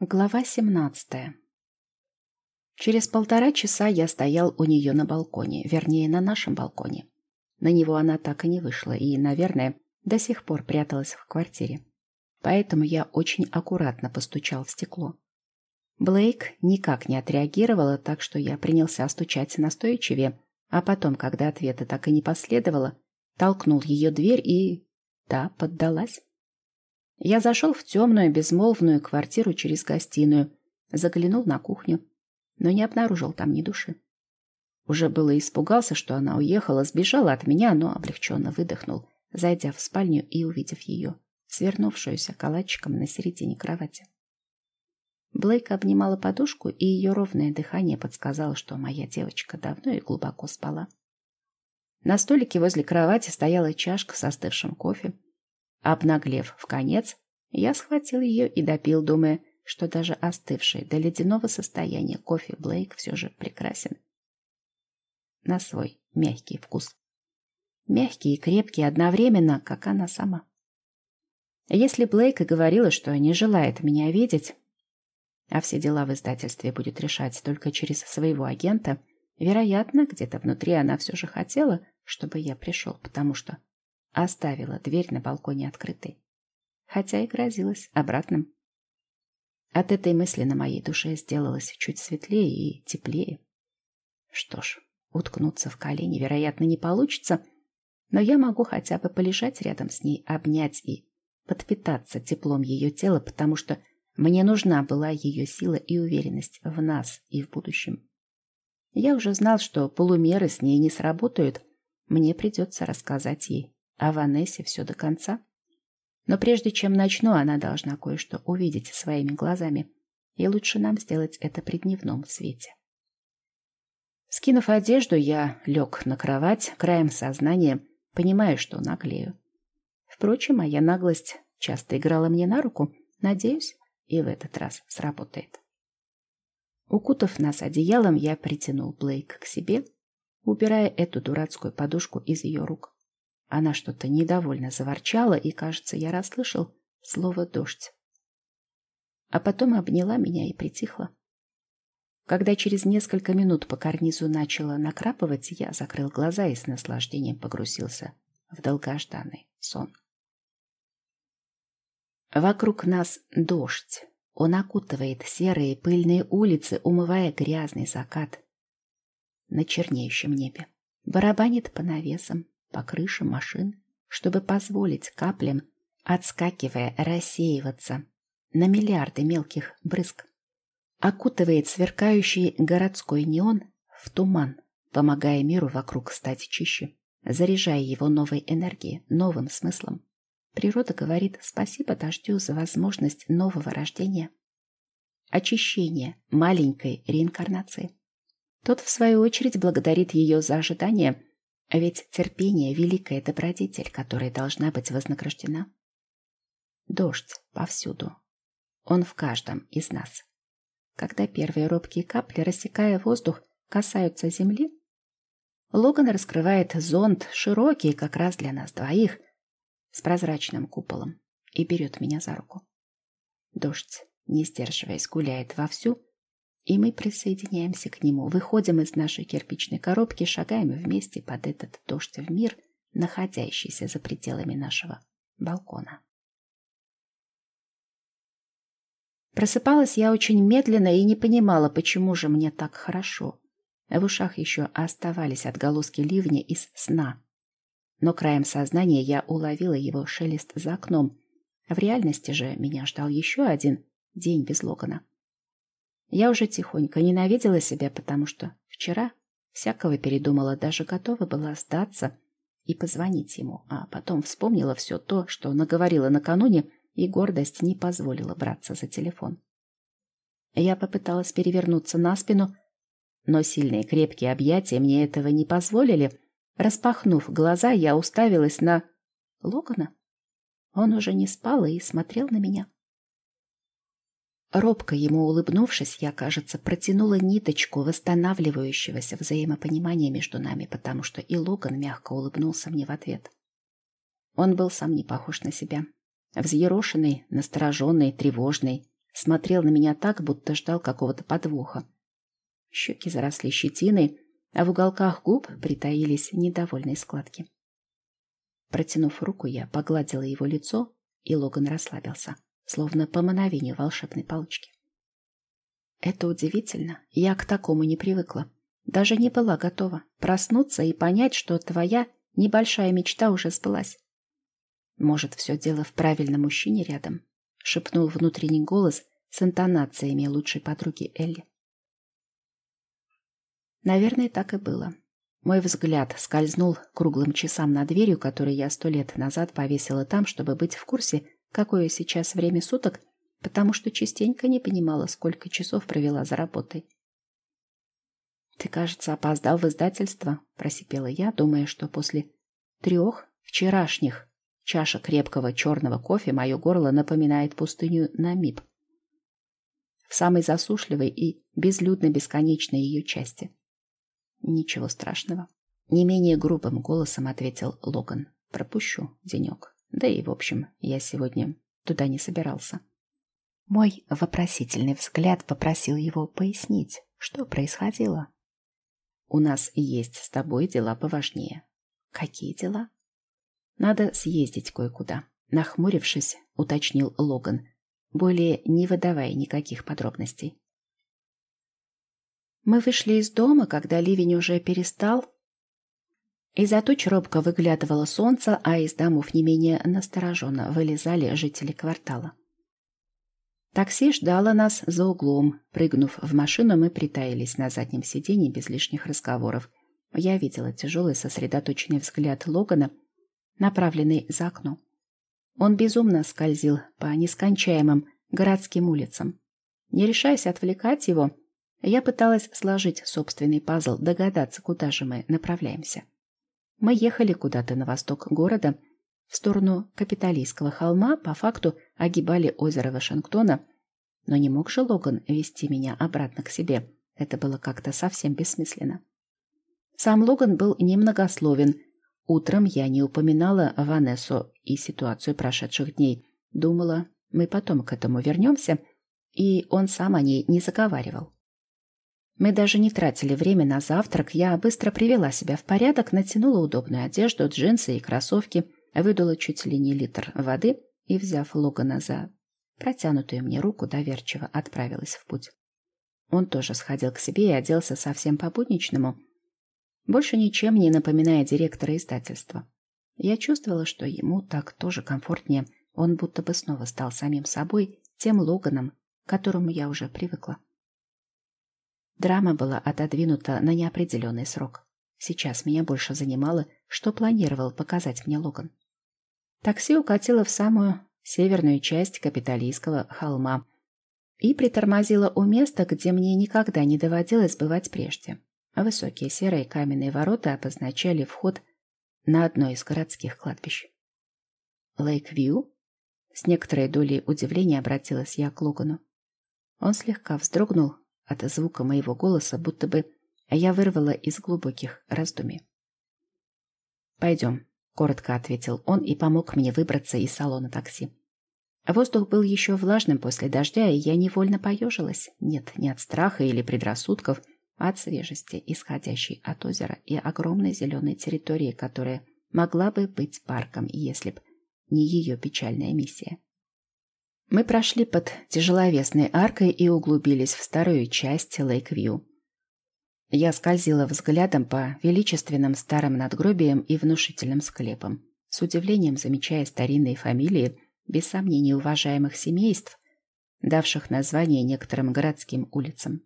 Глава 17 Через полтора часа я стоял у нее на балконе, вернее, на нашем балконе. На него она так и не вышла и, наверное, до сих пор пряталась в квартире. Поэтому я очень аккуратно постучал в стекло. Блейк никак не отреагировала, так что я принялся стучать настойчивее, а потом, когда ответа так и не последовало, толкнул ее дверь и... та поддалась. Я зашел в темную, безмолвную квартиру через гостиную, заглянул на кухню, но не обнаружил там ни души. Уже было испугался, что она уехала, сбежала от меня, но облегченно выдохнул, зайдя в спальню и увидев ее, свернувшуюся калачиком на середине кровати. Блейк обнимала подушку, и ее ровное дыхание подсказало, что моя девочка давно и глубоко спала. На столике возле кровати стояла чашка с остывшим кофе. Обнаглев в конец, я схватил ее и допил, думая, что даже остывший до ледяного состояния кофе Блейк все же прекрасен. На свой мягкий вкус. Мягкий и крепкий одновременно, как она сама. Если Блейк и говорила, что не желает меня видеть, а все дела в издательстве будет решать только через своего агента, вероятно, где-то внутри она все же хотела, чтобы я пришел, потому что оставила дверь на балконе открытой, хотя и грозилась обратным. От этой мысли на моей душе сделалось чуть светлее и теплее. Что ж, уткнуться в колени, вероятно, не получится, но я могу хотя бы полежать рядом с ней, обнять и подпитаться теплом ее тела, потому что мне нужна была ее сила и уверенность в нас и в будущем. Я уже знал, что полумеры с ней не сработают. Мне придется рассказать ей о Ванессе все до конца. Но прежде чем начну, она должна кое-что увидеть своими глазами. И лучше нам сделать это при дневном свете. Скинув одежду, я лег на кровать, краем сознания, понимая, что наглею. Впрочем, моя наглость часто играла мне на руку. Надеюсь, и в этот раз сработает. Укутав нас одеялом, я притянул Блейк к себе, убирая эту дурацкую подушку из ее рук. Она что-то недовольно заворчала, и, кажется, я расслышал слово «дождь». А потом обняла меня и притихла. Когда через несколько минут по карнизу начало накрапывать, я закрыл глаза и с наслаждением погрузился в долгожданный сон. Вокруг нас дождь. Он окутывает серые пыльные улицы, умывая грязный закат на чернеющем небе. Барабанит по навесам, по крышам машин, чтобы позволить каплям, отскакивая, рассеиваться на миллиарды мелких брызг. Окутывает сверкающий городской неон в туман, помогая миру вокруг стать чище, заряжая его новой энергией, новым смыслом. Природа говорит спасибо дождю за возможность нового рождения, очищения, маленькой реинкарнации. Тот, в свою очередь, благодарит ее за ожидание, ведь терпение — великая добродетель, которая должна быть вознаграждена. Дождь повсюду. Он в каждом из нас. Когда первые робкие капли, рассекая воздух, касаются земли, Логан раскрывает зонт, широкий как раз для нас двоих, с прозрачным куполом и берет меня за руку. Дождь, не сдерживаясь, гуляет вовсю, и мы присоединяемся к нему, выходим из нашей кирпичной коробки, шагаем вместе под этот дождь в мир, находящийся за пределами нашего балкона. Просыпалась я очень медленно и не понимала, почему же мне так хорошо. В ушах еще оставались отголоски ливня из сна, но краем сознания я уловила его шелест за окном. В реальности же меня ждал еще один день без Логана. Я уже тихонько ненавидела себя, потому что вчера всякого передумала, даже готова была сдаться и позвонить ему, а потом вспомнила все то, что наговорила накануне, и гордость не позволила браться за телефон. Я попыталась перевернуться на спину, но сильные крепкие объятия мне этого не позволили — Распахнув глаза, я уставилась на Логана. Он уже не спал и смотрел на меня. Робко ему улыбнувшись, я, кажется, протянула ниточку восстанавливающегося взаимопонимания между нами, потому что и Логан мягко улыбнулся мне в ответ. Он был сам не похож на себя. Взъерошенный, настороженный, тревожный, смотрел на меня так, будто ждал какого-то подвоха. Щеки заросли щетиной, а в уголках губ притаились недовольные складки. Протянув руку, я погладила его лицо, и Логан расслабился, словно по мановению волшебной палочки. Это удивительно, я к такому не привыкла. Даже не была готова проснуться и понять, что твоя небольшая мечта уже сбылась. Может, все дело в правильном мужчине рядом? Шепнул внутренний голос с интонациями лучшей подруги Элли. Наверное, так и было. Мой взгляд скользнул круглым часам на дверью, которые я сто лет назад повесила там, чтобы быть в курсе, какое сейчас время суток, потому что частенько не понимала, сколько часов провела за работой. «Ты, кажется, опоздал в издательство», — просипела я, думая, что после трех вчерашних чашек крепкого черного кофе мое горло напоминает пустыню Намиб в самой засушливой и безлюдно-бесконечной ее части. Ничего страшного. Не менее грубым голосом ответил Логан. Пропущу денек. Да и, в общем, я сегодня туда не собирался. Мой вопросительный взгляд попросил его пояснить, что происходило. У нас есть с тобой дела поважнее. Какие дела? Надо съездить кое-куда. Нахмурившись, уточнил Логан, более не выдавая никаких подробностей. Мы вышли из дома, когда ливень уже перестал. Из-за туч робко выглядывало солнце, а из домов не менее настороженно вылезали жители квартала. Такси ждало нас за углом. Прыгнув в машину, мы притаились на заднем сиденье без лишних разговоров. Я видела тяжелый сосредоточенный взгляд Логана, направленный за окно. Он безумно скользил по нескончаемым городским улицам. Не решаясь отвлекать его, я пыталась сложить собственный пазл, догадаться, куда же мы направляемся. Мы ехали куда-то на восток города, в сторону Капитолийского холма, по факту огибали озеро Вашингтона, но не мог же Логан вести меня обратно к себе. Это было как-то совсем бессмысленно. Сам Логан был немногословен. Утром я не упоминала Ванессу и ситуацию прошедших дней. Думала, мы потом к этому вернемся, и он сам о ней не заговаривал. Мы даже не тратили время на завтрак, я быстро привела себя в порядок, натянула удобную одежду, джинсы и кроссовки, выдула чуть ли не литр воды и, взяв Логана за протянутую мне руку, доверчиво отправилась в путь. Он тоже сходил к себе и оделся совсем по-будничному, больше ничем не напоминая директора издательства. Я чувствовала, что ему так тоже комфортнее, он будто бы снова стал самим собой, тем Логаном, к которому я уже привыкла. Драма была отодвинута на неопределенный срок. Сейчас меня больше занимало, что планировал показать мне Логан. Такси укатило в самую северную часть капиталийского холма и притормозило у места, где мне никогда не доводилось бывать прежде. Высокие серые каменные ворота обозначали вход на одно из городских кладбищ. «Лейк-Вью?» С некоторой долей удивления обратилась я к Логану. Он слегка вздрогнул, от звука моего голоса, будто бы я вырвала из глубоких раздумий. «Пойдем», — коротко ответил он и помог мне выбраться из салона такси. Воздух был еще влажным после дождя, и я невольно поежилась. Нет, не от страха или предрассудков, а от свежести, исходящей от озера и огромной зеленой территории, которая могла бы быть парком, если б не ее печальная миссия. Мы прошли под тяжеловесной аркой и углубились в старую часть Лейквью. Я скользила взглядом по величественным старым надгробиям и внушительным склепам, с удивлением замечая старинные фамилии, без сомнений уважаемых семейств, давших название некоторым городским улицам.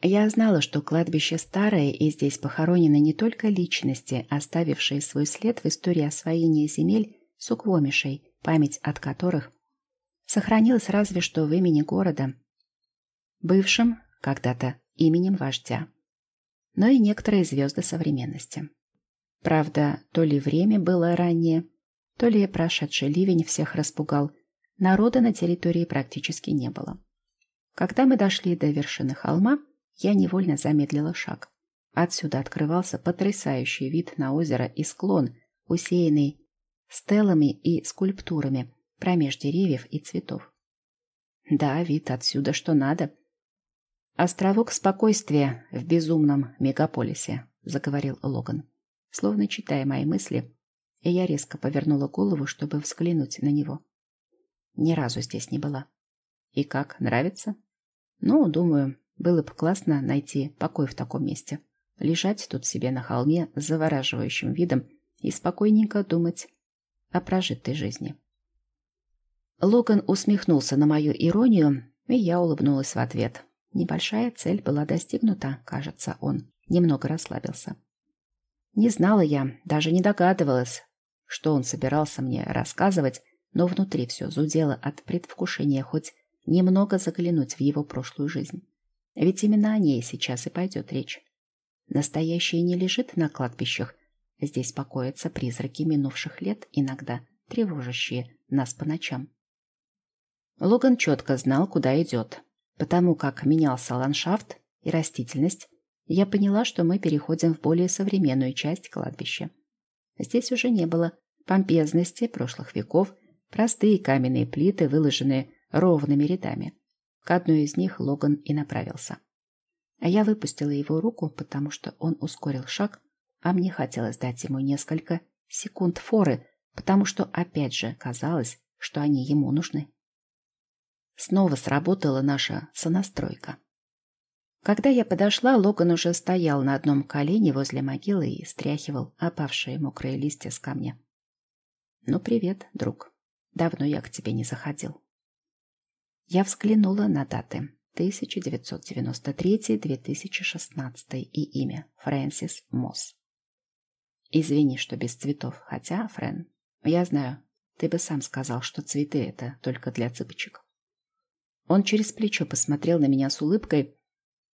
Я знала, что кладбище старое, и здесь похоронены не только личности, оставившие свой след в истории освоения земель суквомишей, память от которых сохранилось разве что в имени города, бывшим когда-то именем вождя, но и некоторые звезды современности. Правда, то ли время было раннее, то ли прошедший ливень всех распугал, народа на территории практически не было. Когда мы дошли до вершины холма, я невольно замедлила шаг. Отсюда открывался потрясающий вид на озеро и склон, усеянный стелами и скульптурами, промеж деревьев и цветов. Да, вид отсюда что надо. Островок спокойствия в безумном мегаполисе, заговорил Логан, словно читая мои мысли, и я резко повернула голову, чтобы взглянуть на него. Ни разу здесь не была. И как, нравится? Ну, думаю, было бы классно найти покой в таком месте. Лежать тут себе на холме с завораживающим видом и спокойненько думать о прожитой жизни. Логан усмехнулся на мою иронию, и я улыбнулась в ответ. Небольшая цель была достигнута, кажется, он немного расслабился. Не знала я, даже не догадывалась, что он собирался мне рассказывать, но внутри все зудело от предвкушения хоть немного заглянуть в его прошлую жизнь. Ведь именно о ней сейчас и пойдет речь. Настоящее не лежит на кладбищах. Здесь покоятся призраки минувших лет, иногда тревожащие нас по ночам. Логан четко знал, куда идет. Потому как менялся ландшафт и растительность, я поняла, что мы переходим в более современную часть кладбища. Здесь уже не было помпезности прошлых веков, простые каменные плиты, выложенные ровными рядами. К одной из них Логан и направился. А я выпустила его руку, потому что он ускорил шаг, а мне хотелось дать ему несколько секунд форы, потому что опять же казалось, что они ему нужны. Снова сработала наша сонастройка. Когда я подошла, Логан уже стоял на одном колене возле могилы и стряхивал опавшие мокрые листья с камня. «Ну, привет, друг. Давно я к тебе не заходил». Я взглянула на даты. 1993-2016 и имя Фрэнсис Мосс. Извини, что без цветов, хотя, Фрэн, я знаю, ты бы сам сказал, что цветы — это только для цыпочек. Он через плечо посмотрел на меня с улыбкой,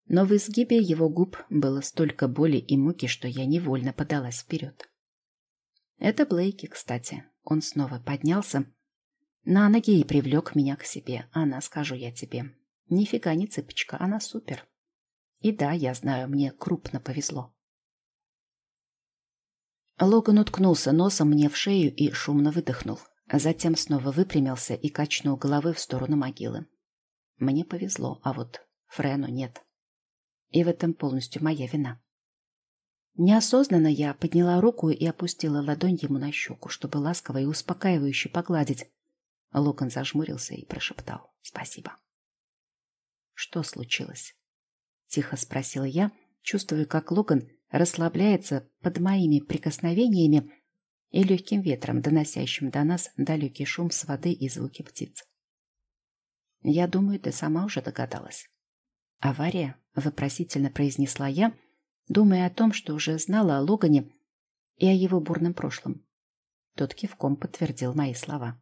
но в изгибе его губ было столько боли и муки, что я невольно подалась вперед. Это Блейки, кстати. Он снова поднялся на ноги и привлек меня к себе. Она, скажу я тебе, нифига не цыпочка, она супер. И да, я знаю, мне крупно повезло. Логан уткнулся носом мне в шею и шумно выдохнул, а затем снова выпрямился и качнул головы в сторону могилы. Мне повезло, а вот Френу нет. И в этом полностью моя вина. Неосознанно я подняла руку и опустила ладонь ему на щеку, чтобы ласково и успокаивающе погладить. Локон зажмурился и прошептал «Спасибо». «Что случилось?» — тихо спросила я, чувствуя, как Логан расслабляется под моими прикосновениями и легким ветром, доносящим до нас далекий шум с воды и звуки птиц. Я думаю, ты сама уже догадалась. Авария, вопросительно произнесла я, думая о том, что уже знала о Логане и о его бурном прошлом. Тот кивком подтвердил мои слова.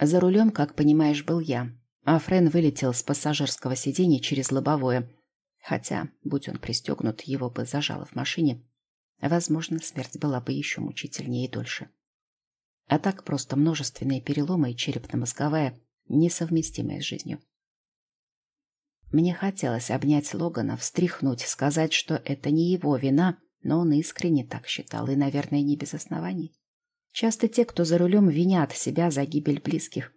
За рулем, как понимаешь, был я, а Френ вылетел с пассажирского сиденья через лобовое. Хотя, будь он пристегнут, его бы зажало в машине. Возможно, смерть была бы еще мучительнее и дольше. А так просто множественные переломы и черепно-мозговая несовместимое с жизнью. Мне хотелось обнять Логана, встряхнуть, сказать, что это не его вина, но он искренне так считал, и, наверное, не без оснований. Часто те, кто за рулем, винят себя за гибель близких.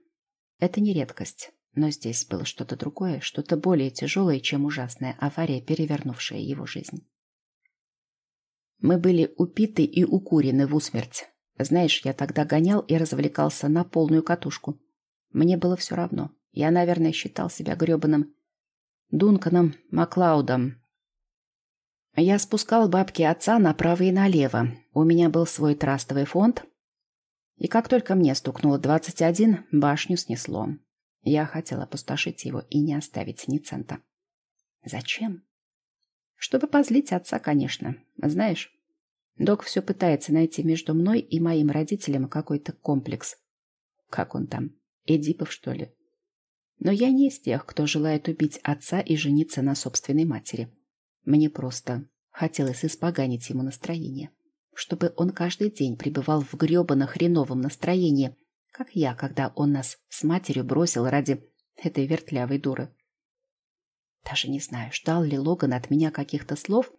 Это не редкость, но здесь было что-то другое, что-то более тяжелое, чем ужасная авария, перевернувшая его жизнь. Мы были упиты и укурены в усмерть. Знаешь, я тогда гонял и развлекался на полную катушку. Мне было все равно. Я, наверное, считал себя гребаным Дунканом Маклаудом. Я спускал бабки отца направо и налево. У меня был свой трастовый фонд. И как только мне стукнуло 21, башню снесло. Я хотел опустошить его и не оставить ни цента. Зачем? Чтобы позлить отца, конечно. Знаешь, док все пытается найти между мной и моим родителям какой-то комплекс. Как он там? Эдипов, что ли? Но я не из тех, кто желает убить отца и жениться на собственной матери. Мне просто хотелось испоганить ему настроение, чтобы он каждый день пребывал в гребано хреновом настроении, как я, когда он нас с матерью бросил ради этой вертлявой дуры. Даже не знаю, ждал ли Логан от меня каких-то слов.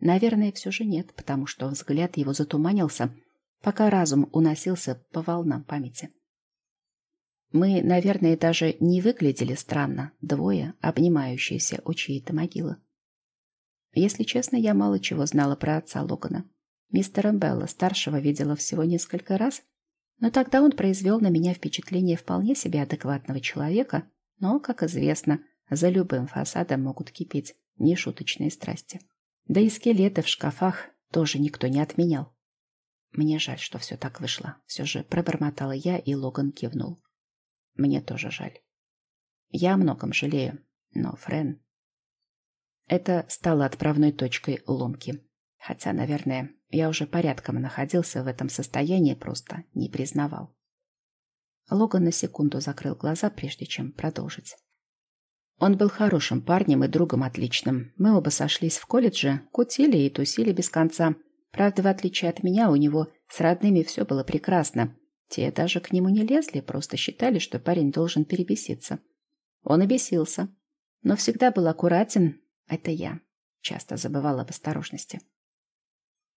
Наверное, все же нет, потому что взгляд его затуманился, пока разум уносился по волнам памяти. Мы, наверное, даже не выглядели странно, двое, обнимающиеся у чьей-то могилы. Если честно, я мало чего знала про отца Логана. Мистера Белла, старшего, видела всего несколько раз, но тогда он произвел на меня впечатление вполне себе адекватного человека, но, как известно, за любым фасадом могут кипеть нешуточные страсти. Да и скелеты в шкафах тоже никто не отменял. Мне жаль, что все так вышло. Все же пробормотала я, и Логан кивнул. Мне тоже жаль. Я о многом жалею, но Френ... Это стало отправной точкой ломки. Хотя, наверное, я уже порядком находился в этом состоянии, просто не признавал. Логан на секунду закрыл глаза, прежде чем продолжить. Он был хорошим парнем и другом отличным. Мы оба сошлись в колледже, кутили и тусили без конца. Правда, в отличие от меня, у него с родными все было прекрасно. Те даже к нему не лезли, просто считали, что парень должен перебеситься. Он и бесился. Но всегда был аккуратен. Это я. Часто забывала об осторожности.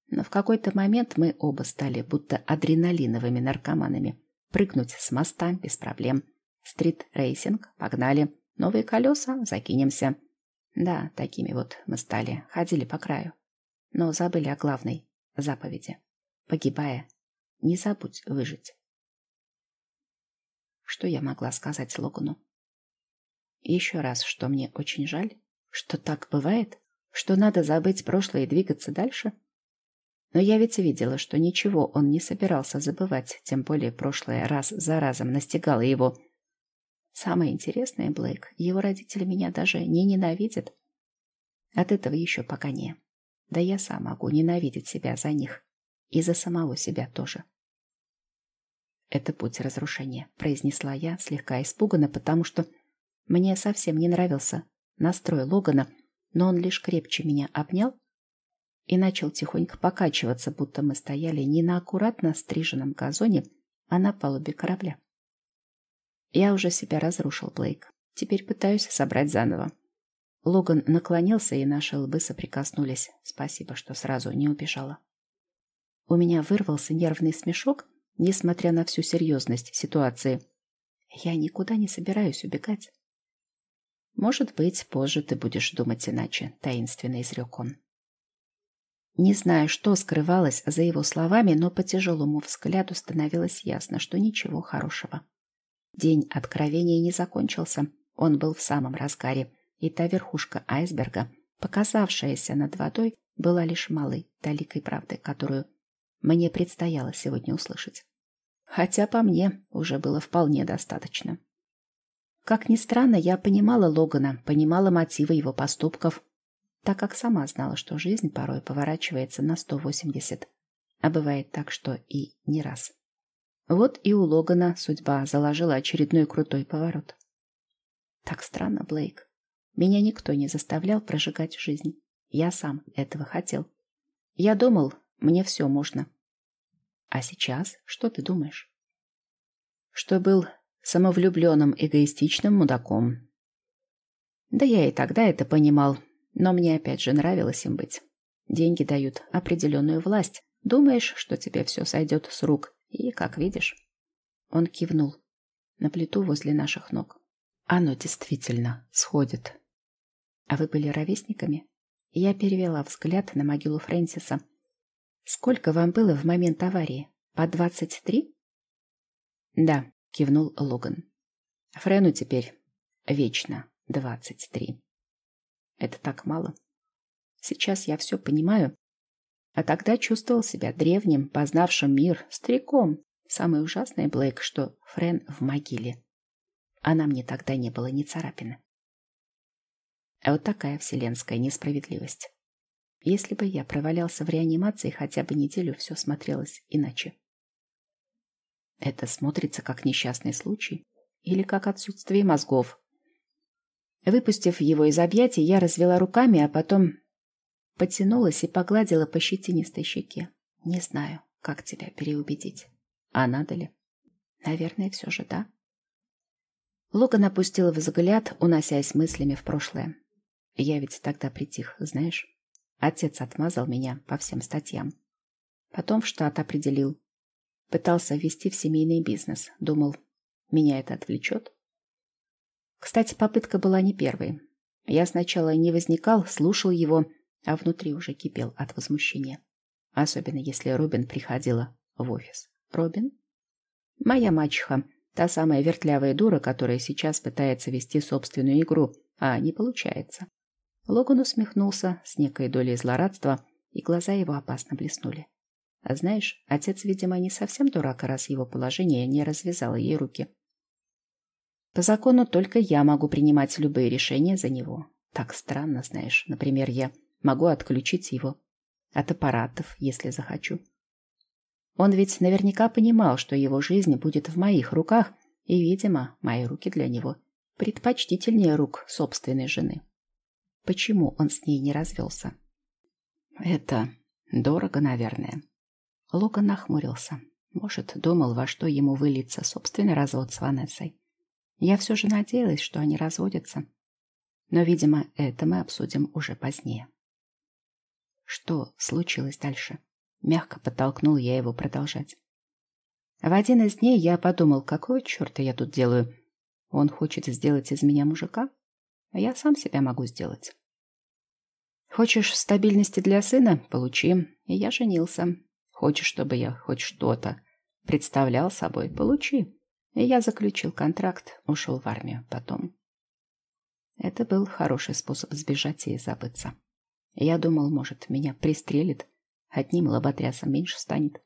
Но в какой-то момент мы оба стали будто адреналиновыми наркоманами. Прыгнуть с моста без проблем. Стрит-рейсинг, погнали. Новые колеса, закинемся. Да, такими вот мы стали, ходили по краю. Но забыли о главной заповеди. Погибая, не забудь выжить. Что я могла сказать Логану? Еще раз, что мне очень жаль, что так бывает, что надо забыть прошлое и двигаться дальше. Но я ведь видела, что ничего он не собирался забывать, тем более прошлое раз за разом настигало его. Самое интересное, Блейк, его родители меня даже не ненавидят. От этого еще пока не. Да я сам могу ненавидеть себя за них. И за самого себя тоже. «Это путь разрушения», — произнесла я, слегка испуганно, потому что мне совсем не нравился настрой Логана, но он лишь крепче меня обнял и начал тихонько покачиваться, будто мы стояли не на аккуратно стриженном газоне, а на палубе корабля. Я уже себя разрушил, Блейк. Теперь пытаюсь собрать заново. Логан наклонился, и наши лбы соприкоснулись. Спасибо, что сразу не убежала. У меня вырвался нервный смешок, несмотря на всю серьезность ситуации. Я никуда не собираюсь убегать. Может быть, позже ты будешь думать иначе, таинственно изрек он. Не знаю, что скрывалось за его словами, но по тяжелому взгляду становилось ясно, что ничего хорошего. День откровения не закончился, он был в самом разгаре, и та верхушка айсберга, показавшаяся над водой, была лишь малой, далекой правды, которую мне предстояло сегодня услышать. Хотя по мне уже было вполне достаточно. Как ни странно, я понимала Логана, понимала мотивы его поступков, так как сама знала, что жизнь порой поворачивается на 180, а бывает так, что и не раз. Вот и у Логана судьба заложила очередной крутой поворот. Так странно, Блейк. Меня никто не заставлял прожигать жизнь. Я сам этого хотел. Я думал, мне все можно. А сейчас что ты думаешь? Что был самовлюбленным, эгоистичным мудаком. Да я и тогда это понимал, но мне опять же нравилось им быть. Деньги дают определенную власть. Думаешь, что тебе все сойдет с рук, и, как видишь, он кивнул на плиту возле наших ног. Оно действительно сходит. А вы были ровесниками? Я перевела взгляд на могилу Фрэнсиса. Сколько вам было в момент аварии? По двадцать три? Да, кивнул Логан. Френу теперь вечно двадцать три. Это так мало. Сейчас я все понимаю, а тогда чувствовал себя древним, познавшим мир, стариком. Самое ужасное, Блейк, что Френ в могиле. А на мне тогда не было ни царапины. А вот такая вселенская несправедливость. Если бы я провалялся в реанимации хотя бы неделю, все смотрелось иначе. Это смотрится как несчастный случай или как отсутствие мозгов. Выпустив его из объятий, я развела руками, а потом Потянулась и погладила по щетинистой щеке. Не знаю, как тебя переубедить. А надо ли? Наверное, все же да. Логан опустил взгляд, уносясь мыслями в прошлое. Я ведь тогда притих, знаешь. Отец отмазал меня по всем статьям. Потом в штат определил. Пытался ввести в семейный бизнес. Думал, Меня это отвлечет. Кстати, попытка была не первой. Я сначала не возникал, слушал его, а внутри уже кипел от возмущения. Особенно если Робин приходила в офис. Робин? Моя мачеха, та самая вертлявая дура, которая сейчас пытается вести собственную игру, а не получается. Логан усмехнулся с некой долей злорадства, и глаза его опасно блеснули. А знаешь, отец, видимо, не совсем дурак, раз его положение не развязало ей руки. По закону только я могу принимать любые решения за него. Так странно, знаешь. Например, я могу отключить его от аппаратов, если захочу. Он ведь наверняка понимал, что его жизнь будет в моих руках, и, видимо, мои руки для него предпочтительнее рук собственной жены. Почему он с ней не развелся? Это дорого, наверное. Логан нахмурился. Может, думал, во что ему выльется собственный развод с Ванессой. Я все же надеялась, что они разводятся. Но, видимо, это мы обсудим уже позднее. Что случилось дальше? Мягко подтолкнул я его продолжать. В один из дней я подумал, какого черта я тут делаю? Он хочет сделать из меня мужика, а я сам себя могу сделать. Хочешь стабильности для сына? Получи. И я женился. Хочешь, чтобы я хоть что-то представлял собой? Получи. И я заключил контракт, ушел в армию потом. Это был хороший способ сбежать и забыться. Я думал, может, меня пристрелит, одним лоботрясом меньше станет.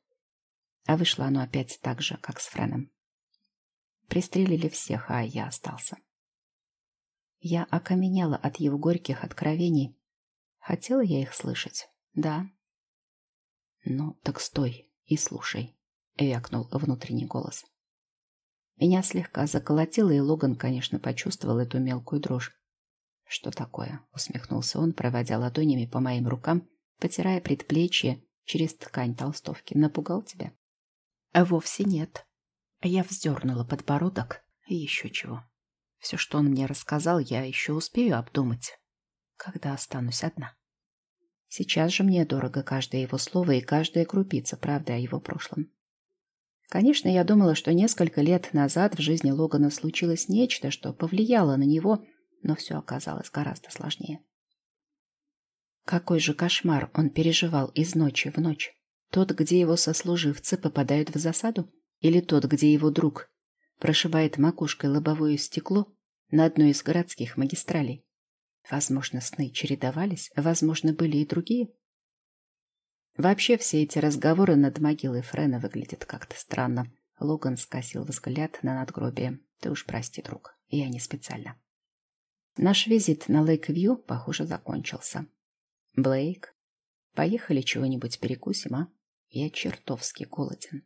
А вышло оно опять так же, как с Френом. Пристрелили всех, а я остался. Я окаменела от его горьких откровений. Хотела я их слышать? Да, «Ну, так стой и слушай», — вякнул внутренний голос. Меня слегка заколотило, и Логан, конечно, почувствовал эту мелкую дрожь. «Что такое?» — усмехнулся он, проводя ладонями по моим рукам, потирая предплечье через ткань толстовки. «Напугал тебя?» «А вовсе нет». Я вздернула подбородок еще чего. Все, что он мне рассказал, я еще успею обдумать, когда останусь одна. Сейчас же мне дорого каждое его слово и каждая крупица правды о его прошлом. Конечно, я думала, что несколько лет назад в жизни Логана случилось нечто, что повлияло на него, но все оказалось гораздо сложнее. Какой же кошмар он переживал из ночи в ночь? Тот, где его сослуживцы попадают в засаду? Или тот, где его друг прошибает макушкой лобовое стекло на одной из городских магистралей? Возможно, сны чередовались, возможно, были и другие. Вообще все эти разговоры над могилой Френа выглядят как-то странно. Логан скосил взгляд на надгробие. Ты уж прости, друг, я не специально. Наш визит на Лейк-Вью, похоже, закончился. Блейк, поехали чего-нибудь перекусим, а? Я чертовски голоден.